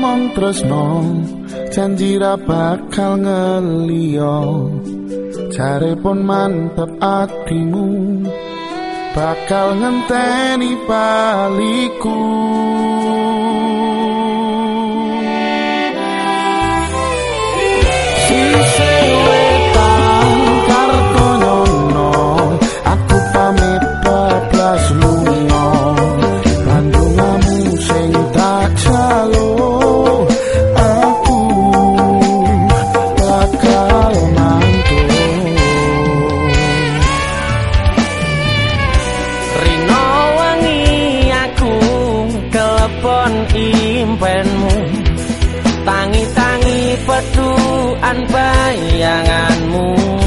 ngomong tresno janji ra bakal ngeliyo jare pun mantep atimu bakal ngenteni baliku Tuhan bayanganmu.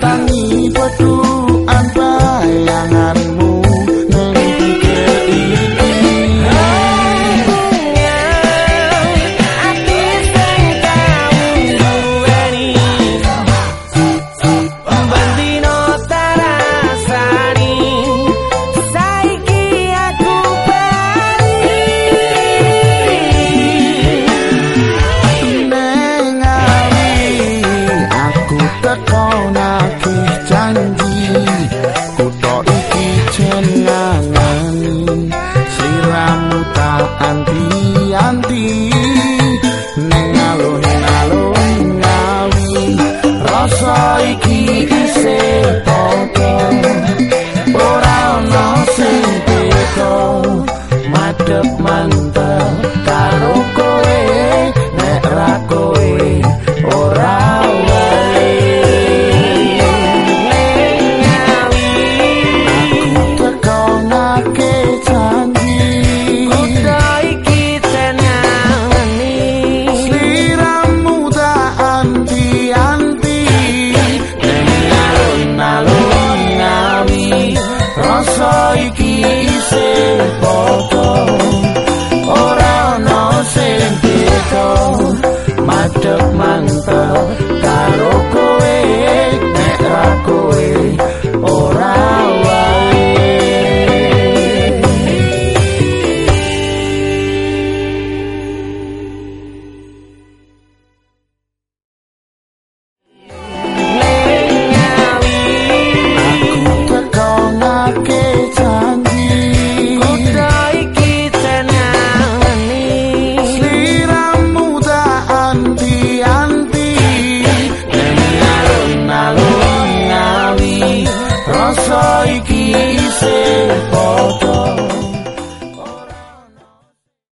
Mantep mantep naki